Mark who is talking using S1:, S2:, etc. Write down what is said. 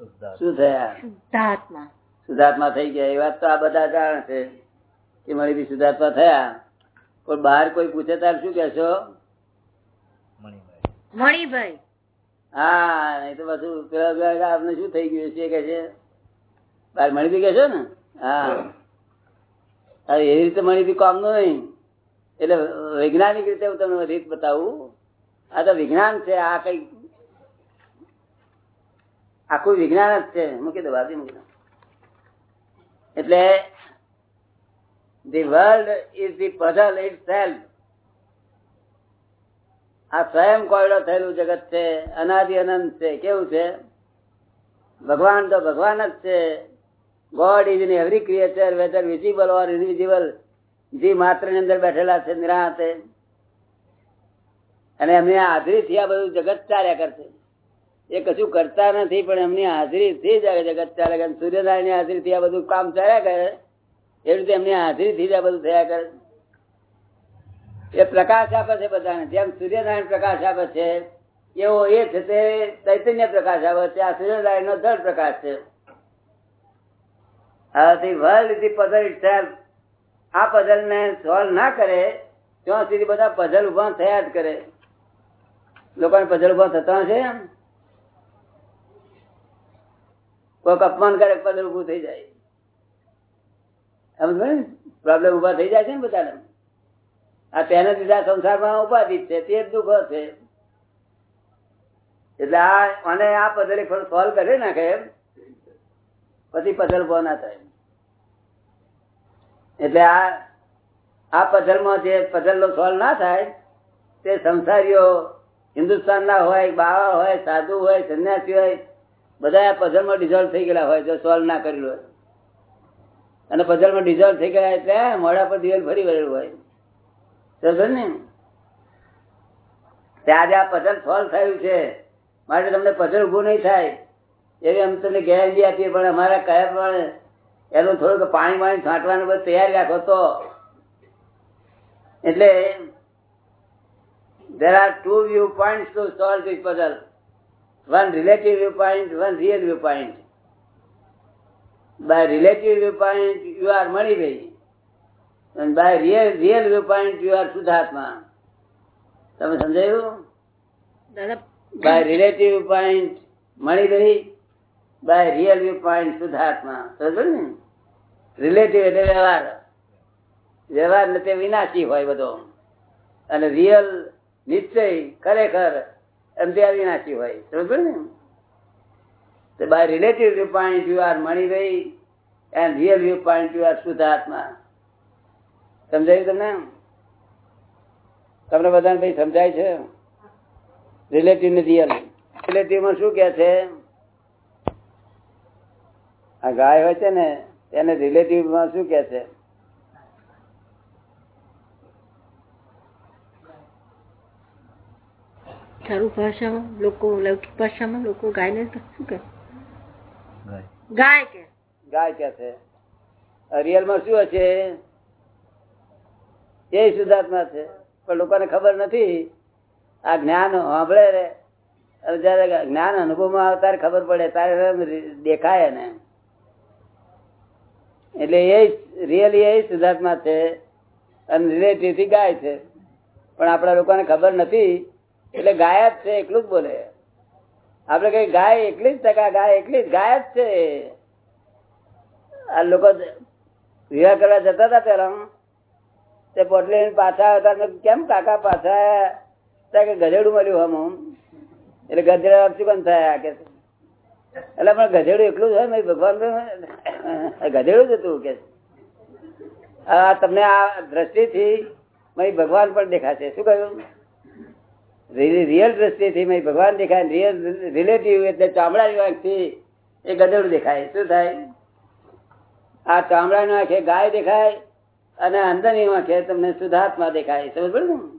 S1: શું થયા?
S2: શુદ્ધાત્મા.
S1: શુદ્ધાત્મા થઈ ગયા. એ વાત તો આ બધા જાણે છે કે મળી બી શુદ્ધાત્મા થયા. પણ બહાર કોઈ પૂછે તાર શું કેશો
S2: મણીભાઈ.
S1: હા નહીં તો બધું પેલા આપને શું થઈ ગયું? છે કે છે. બાર મળી બી કહેશો ને? હા. હવે એવી રીતે મળી બી કામનું નહીં. એટલે વૈજ્ઞાનિક રીતે હું તમને રીત બતાવું. આ તો વિજ્ઞાન છે આ કઈ આખું વિજ્ઞાન જ છે. મૂકી દો બાજુ મૂકી દો એટલે the world is the puzzle itself આ સ્વયં કોયડો થયેલું જગત છે, અનાદિ અનંત છે. કેવું છે? ભગવાન તો ભગવાન જ છે. God is in every creature whether visible or invisible જે માત્રની અંદર બેઠેલા છે, નિરાતે. અને એમની હાજરીથી આ બધું જગત ચાલ્યા કરશે. એ કશું કરતા નથી, પણ એમની હાજરીથી જ જગત ચાલે કે સૂર્યનારાયણની હાજરીથી આ બધું કામ ચાલ્યા કરે એ રીતે એમની હાજરીથી જ આ બધું થયા કરે એ પ્રકાશ આપે છે બધાને. જેમ સૂર્યનારાયણ પ્રકાશ આપે છે, એવો એ છે તે ચૈતન્ય પ્રકાશ આપે છે. આ સૂર્યનારાયણ નો જળ પ્રકાશ છે. વર્લ્ડ ધી પઝલ ઇટ આ પઝલ ને સોલ્વ ના કરે, ત્યાં સુધી બધા પઝલ ઊભા થયા જ કરે. લોકોને પઝલ ઊભા થતા છે કોઈક અપમાન કરે પઝલ ઉભું થઈ જાય. સમજ પ્રોબ્લેમ ઊભા થઈ જાય છે ને બધાને. આ તેને લીધા સંસારમાં ઉપાધિ છે, તે જ દુઃખ છે. એટલે આ, અને આ પઝલ સોલ્વ કરી નાખે પછી પઝલ ઊભો ના થાય. એટલે આ આ પઝલમાં જે પથલ નો સોલ્વ ના થાય, તે સંસારીઓ હિન્દુસ્તાન ના હોય, બાવા હોય, સાધુ હોય, સંન્યાસી હોય બધા આ પઝલમાં ડિઝોલ્વ થઈ ગયેલા હોય, જો સોલ્વ ના કરેલું હોય. અને પઝલમાં ડિઝોલ્વ થઈ ગયા એટલે મોડા પર દિવેલ ફરી વળેલું હોય. સમજો ને? આજે આ પઝલ સોલ્વ થયું છે. માટે તમને પઝલ ઉભું નહીં થાય. એવી અમે તમને ગેરંટી આપીએ, પણ અમારા કયા પ્રમાણે એનું થોડુંક પાણી પાણી છાંટવાનું બધું તૈયારી રાખો તો. એટલે, there are two viewpoints to solve this puzzle. One relative viewpoint one real viewpoint by relative viewpoint you are money and by real real viewpoint you are શુદ્ધાત્મા તમે સમજાયું by relative viewpoint Manibhai by real viewpoint શુદ્ધાત્મા સમજો ને relative એટલે વ્યવહાર વ્યવહાર ને તે વિનાશી હોય બધો અને રિયલ નિશ્ચય ખરેખર એમ નાખી હોય. સમજો ને? તો by relative point you are Manibhai and real view પાણી યુ આર શુદ્ધાત્મા સમજાયું તમને? તમને બધાને ભાઈ સમજાય છે? રિલેટિવ ને રિયલ રિલેટિવમાં શું કે છે? આ ગાય હોય છે ને, એને રિલેટિવમાં શું કે છે?
S2: ચારુ ભાષામાં લોકો લૌકિક ભાષામાં લોકો ગાયને શું કે ગાય. કે?
S1: ગાય કે છે? રિયલમાં શું છે એ શુદ્ધાત્મા છે. પણ લોકોને ખબર નથી. આ જ્ઞાન સાંભળે રે. જયારે જ્ઞાન અનુભવમાં આવે ત્યારે ખબર પડે. ત્યારે દેખાય ને. એટલે એ રિયલી એ શુદ્ધાત્મા છે. અને રિલેટિવથી ગાય છે. પણ આપણા લોકોને ખબર નથી. એટલે ગાય જ છે, એકલું જ બોલે. આપડે કઈ ગાય એકલી જ ટકા, ગાય એકલી જ, ગાય જ છે આ લોકો વિવાહ કરવા જતા હતા પેલા તે પોટલી પાછા આવતા કેમ કાકા પાછા? કે ગધેડું મળ્યું હમ એટલે ગધેડા શું થયા કે એટલે પણ ગધેડું એકલું જ હોય, મેં ભગવાન ગધેડું જ હતું કે તમને આ દ્રષ્ટિથી ભગવાન પણ દેખાશે. શું કહ્યું? રિયલ દ્રષ્ટિથી ભગવાન દેખાય રિયલ રિલેટિવ એટલે ચામડાની વાંખથી એ ગધેડું દેખાય. શું થાય? આ ચામડાની વાંખે ગાય દેખાય અને અંદરની વાંખે તમને શુદ્ધાત્મા દેખાય. સમજ પડે ને?